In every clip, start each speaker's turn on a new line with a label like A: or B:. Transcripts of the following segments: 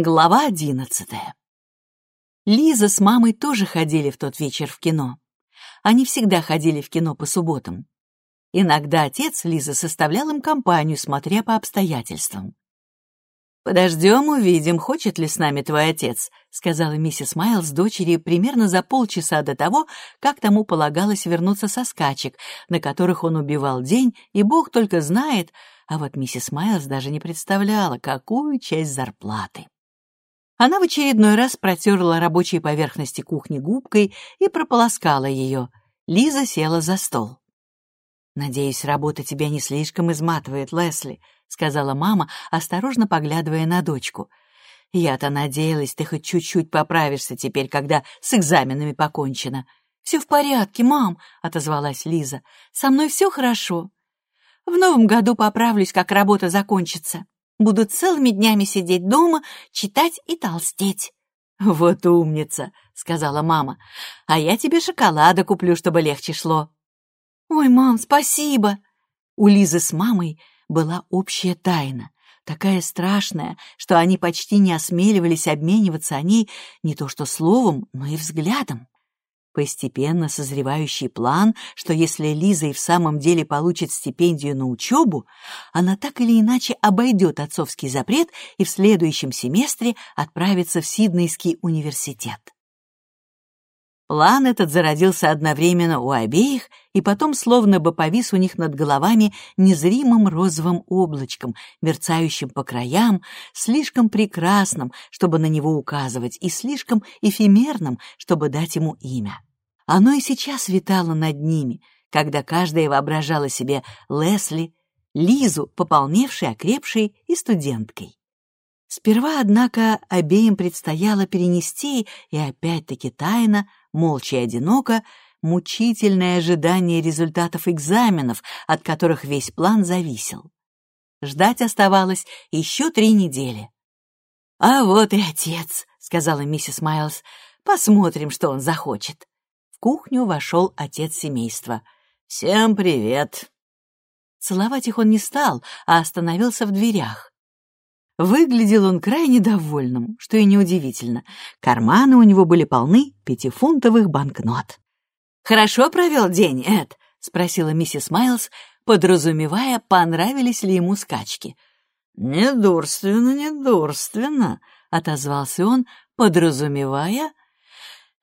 A: Глава одиннадцатая. Лиза с мамой тоже ходили в тот вечер в кино. Они всегда ходили в кино по субботам. Иногда отец Лиза составлял им компанию, смотря по обстоятельствам. «Подождем, увидим, хочет ли с нами твой отец», — сказала миссис Майлз дочери примерно за полчаса до того, как тому полагалось вернуться со скачек, на которых он убивал день, и бог только знает, а вот миссис Майлз даже не представляла, какую часть зарплаты. Она в очередной раз протерла рабочие поверхности кухни губкой и прополоскала ее. Лиза села за стол. «Надеюсь, работа тебя не слишком изматывает, Лесли», — сказала мама, осторожно поглядывая на дочку. «Я-то надеялась, ты хоть чуть-чуть поправишься теперь, когда с экзаменами покончено». «Все в порядке, мам», — отозвалась Лиза. «Со мной все хорошо. В новом году поправлюсь, как работа закончится». Буду целыми днями сидеть дома, читать и толстеть». «Вот умница», — сказала мама. «А я тебе шоколада куплю, чтобы легче шло». «Ой, мам, спасибо!» У Лизы с мамой была общая тайна, такая страшная, что они почти не осмеливались обмениваться о ней не то что словом, но и взглядом. Постепенно созревающий план, что если Лиза и в самом деле получит стипендию на учебу, она так или иначе обойдет отцовский запрет и в следующем семестре отправится в Сиднейский университет. План этот зародился одновременно у обеих и потом словно бы повис у них над головами незримым розовым облачком, мерцающим по краям, слишком прекрасным, чтобы на него указывать, и слишком эфемерным, чтобы дать ему имя. Оно и сейчас витало над ними, когда каждая воображала себе Лесли, Лизу, пополневшей, окрепшей и студенткой. Сперва, однако, обеим предстояло перенести, и опять-таки тайно, молча и одиноко, мучительное ожидание результатов экзаменов, от которых весь план зависел. Ждать оставалось еще три недели. «А вот и отец», — сказала миссис Майлз. «Посмотрим, что он захочет». Кухню вошел отец семейства. «Всем привет!» Целовать их он не стал, а остановился в дверях. Выглядел он крайне довольным, что и неудивительно. Карманы у него были полны пятифунтовых банкнот. «Хорошо провел день, Эд?» — спросила миссис Майлз, подразумевая, понравились ли ему скачки. «Недурственно, недурственно», — отозвался он, подразумевая,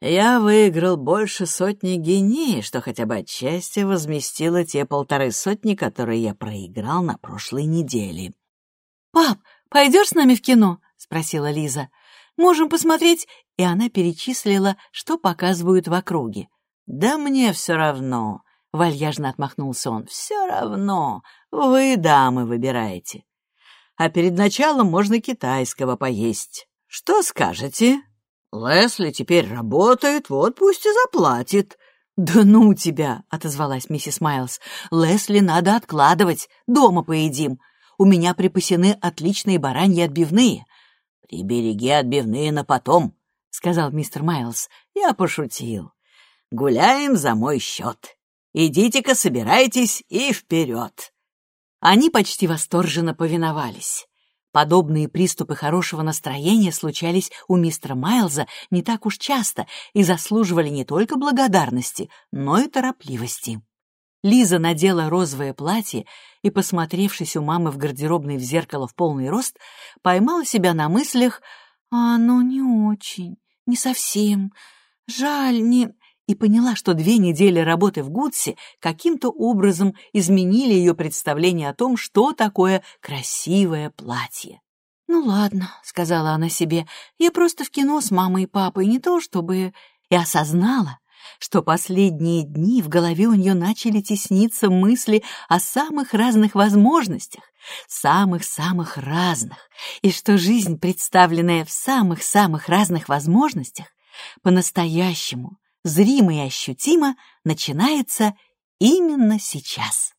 A: я выиграл больше сотни геней, что хотя бы отчасти возместило те полторы сотни, которые я проиграл на прошлой неделе. «Пап, пойдешь с нами в кино?» — спросила Лиза. «Можем посмотреть...» И она перечислила, что показывают в округе. «Да мне все равно», — вальяжно отмахнулся он. «Все равно. Вы, дамы, выбираете. А перед началом можно китайского поесть. Что скажете?» Лесли теперь работает, вот пусть и заплатит». «Да ну тебя!» — отозвалась миссис Майлз. «Лесли надо откладывать, дома поедим. У меня припасены отличные бараньи отбивные». «Прибереги отбивные на потом», — сказал мистер Майлз. «Я пошутил. Гуляем за мой счет. Идите-ка, собирайтесь и вперед». Они почти восторженно повиновались. Подобные приступы хорошего настроения случались у мистера Майлза не так уж часто и заслуживали не только благодарности, но и торопливости. Лиза надела розовое платье и, посмотревшись у мамы в гардеробной в зеркало в полный рост, поймала себя на мыслях «А оно не очень, не совсем, жаль, не...» и поняла, что две недели работы в Гудсе каким-то образом изменили ее представление о том, что такое красивое платье. «Ну ладно», — сказала она себе, — «я просто в кино с мамой и папой, не то чтобы...» И осознала, что последние дни в голове у нее начали тесниться мысли о самых разных возможностях, самых-самых разных, и что жизнь, представленная в самых-самых разных возможностях, по-настоящему, зримо и ощутимо начинается именно сейчас.